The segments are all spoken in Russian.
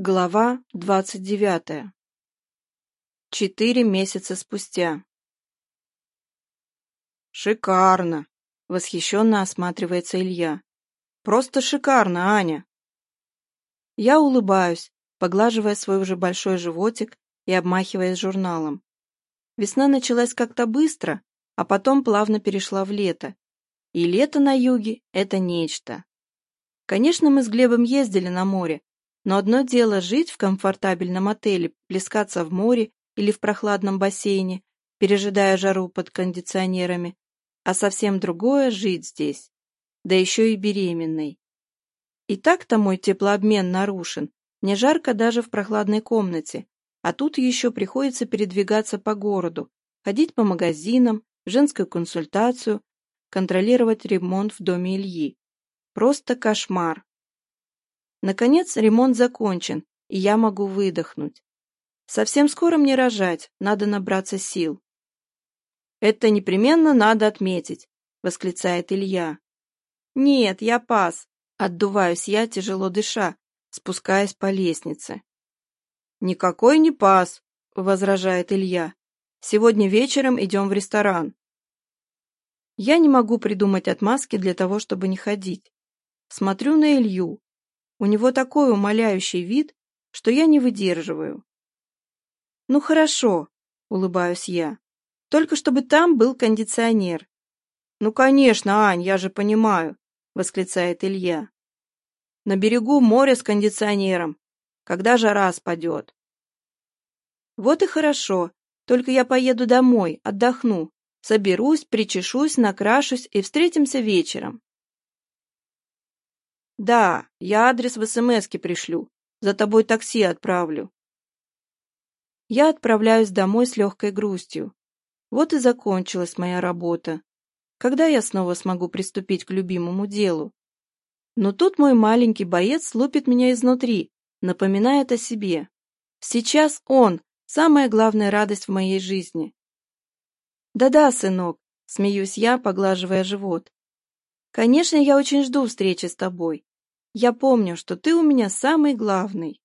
Глава 29. Четыре месяца спустя. «Шикарно!» — восхищенно осматривается Илья. «Просто шикарно, Аня!» Я улыбаюсь, поглаживая свой уже большой животик и обмахиваясь журналом. Весна началась как-то быстро, а потом плавно перешла в лето. И лето на юге — это нечто. Конечно, мы с Глебом ездили на море, но одно дело жить в комфортабельном отеле, плескаться в море или в прохладном бассейне, пережидая жару под кондиционерами, а совсем другое — жить здесь, да еще и беременной. И так-то мой теплообмен нарушен, мне жарко даже в прохладной комнате, а тут еще приходится передвигаться по городу, ходить по магазинам, женскую консультацию, контролировать ремонт в доме Ильи. Просто кошмар. Наконец ремонт закончен, и я могу выдохнуть. Совсем скоро мне рожать, надо набраться сил. «Это непременно надо отметить», — восклицает Илья. «Нет, я пас», — отдуваюсь я, тяжело дыша, спускаясь по лестнице. «Никакой не пас», — возражает Илья. «Сегодня вечером идем в ресторан». Я не могу придумать отмазки для того, чтобы не ходить. Смотрю на Илью. У него такой умоляющий вид, что я не выдерживаю. «Ну хорошо», — улыбаюсь я. «Только чтобы там был кондиционер». «Ну, конечно, Ань, я же понимаю», — восклицает Илья. «На берегу море с кондиционером. Когда жара спадет?» «Вот и хорошо. Только я поеду домой, отдохну. Соберусь, причешусь, накрашусь и встретимся вечером». Да, я адрес в СМСке пришлю. За тобой такси отправлю. Я отправляюсь домой с легкой грустью. Вот и закончилась моя работа. Когда я снова смогу приступить к любимому делу? Но тут мой маленький боец лупит меня изнутри, напоминает о себе. Сейчас он – самая главная радость в моей жизни. Да-да, сынок, смеюсь я, поглаживая живот. Конечно, я очень жду встречи с тобой. Я помню, что ты у меня самый главный.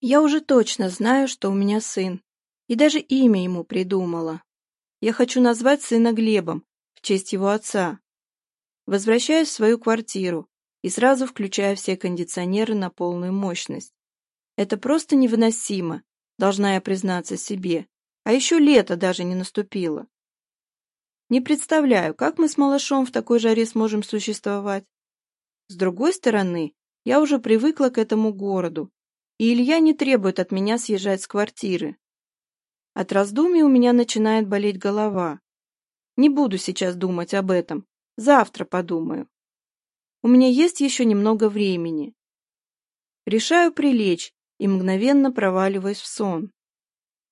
Я уже точно знаю, что у меня сын, и даже имя ему придумала. Я хочу назвать сына Глебом в честь его отца. Возвращаюсь в свою квартиру и сразу включаю все кондиционеры на полную мощность. Это просто невыносимо, должна я признаться себе. А еще лето даже не наступило. Не представляю, как мы с малышом в такой жаре сможем существовать. С другой стороны, я уже привыкла к этому городу, и Илья не требует от меня съезжать с квартиры. От раздумий у меня начинает болеть голова. Не буду сейчас думать об этом, завтра подумаю. У меня есть еще немного времени. Решаю прилечь и мгновенно проваливаюсь в сон.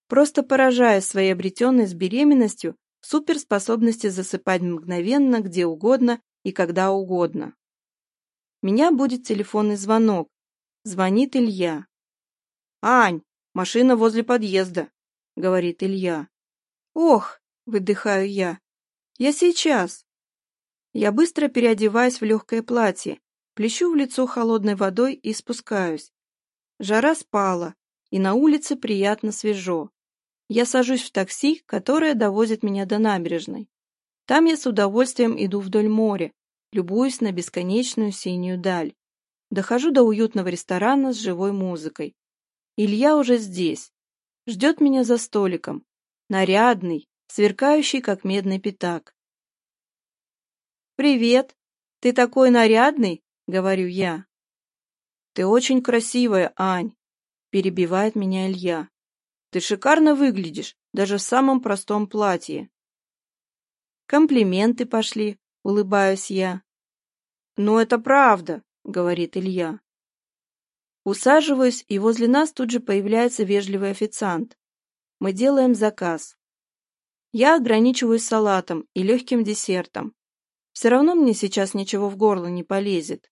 Просто поражаясь своей обретенной с беременностью суперспособности засыпать мгновенно, где угодно и когда угодно. Меня будет телефонный звонок. Звонит Илья. «Ань, машина возле подъезда», — говорит Илья. «Ох!» — выдыхаю я. «Я сейчас!» Я быстро переодеваюсь в легкое платье, плещу в лицо холодной водой и спускаюсь. Жара спала, и на улице приятно свежо. Я сажусь в такси, которое довозит меня до набережной. Там я с удовольствием иду вдоль моря, любуюсь на бесконечную синюю даль. Дохожу до уютного ресторана с живой музыкой. Илья уже здесь. Ждет меня за столиком. Нарядный, сверкающий, как медный пятак. «Привет! Ты такой нарядный!» — говорю я. «Ты очень красивая, Ань!» — перебивает меня Илья. «Ты шикарно выглядишь, даже в самом простом платье». Комплименты пошли, — улыбаюсь я. но это правда», — говорит Илья. Усаживаюсь, и возле нас тут же появляется вежливый официант. Мы делаем заказ. Я ограничиваюсь салатом и легким десертом. Все равно мне сейчас ничего в горло не полезет.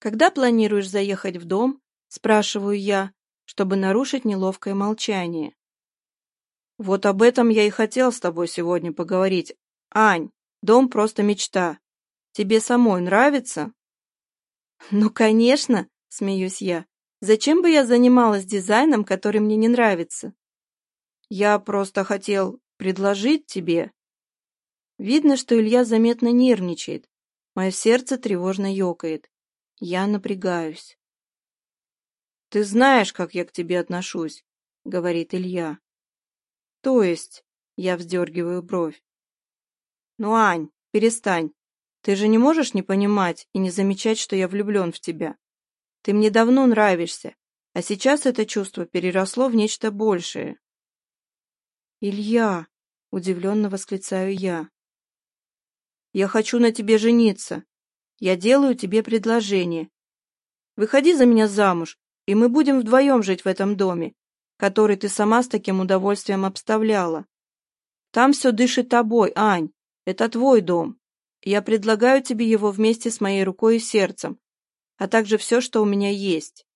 «Когда планируешь заехать в дом?» — спрашиваю я, чтобы нарушить неловкое молчание. «Вот об этом я и хотел с тобой сегодня поговорить, Ань», Дом просто мечта. Тебе самой нравится?» «Ну, конечно!» — смеюсь я. «Зачем бы я занималась дизайном, который мне не нравится?» «Я просто хотел предложить тебе...» Видно, что Илья заметно нервничает. Мое сердце тревожно ёкает. Я напрягаюсь. «Ты знаешь, как я к тебе отношусь», — говорит Илья. «То есть...» — я вздергиваю бровь. «Ну, Ань, перестань. Ты же не можешь не понимать и не замечать, что я влюблен в тебя. Ты мне давно нравишься, а сейчас это чувство переросло в нечто большее». «Илья!» — удивленно восклицаю я. «Я хочу на тебе жениться. Я делаю тебе предложение. Выходи за меня замуж, и мы будем вдвоем жить в этом доме, который ты сама с таким удовольствием обставляла. Там все дышит тобой, Ань. Это твой дом. Я предлагаю тебе его вместе с моей рукой и сердцем, а также все, что у меня есть.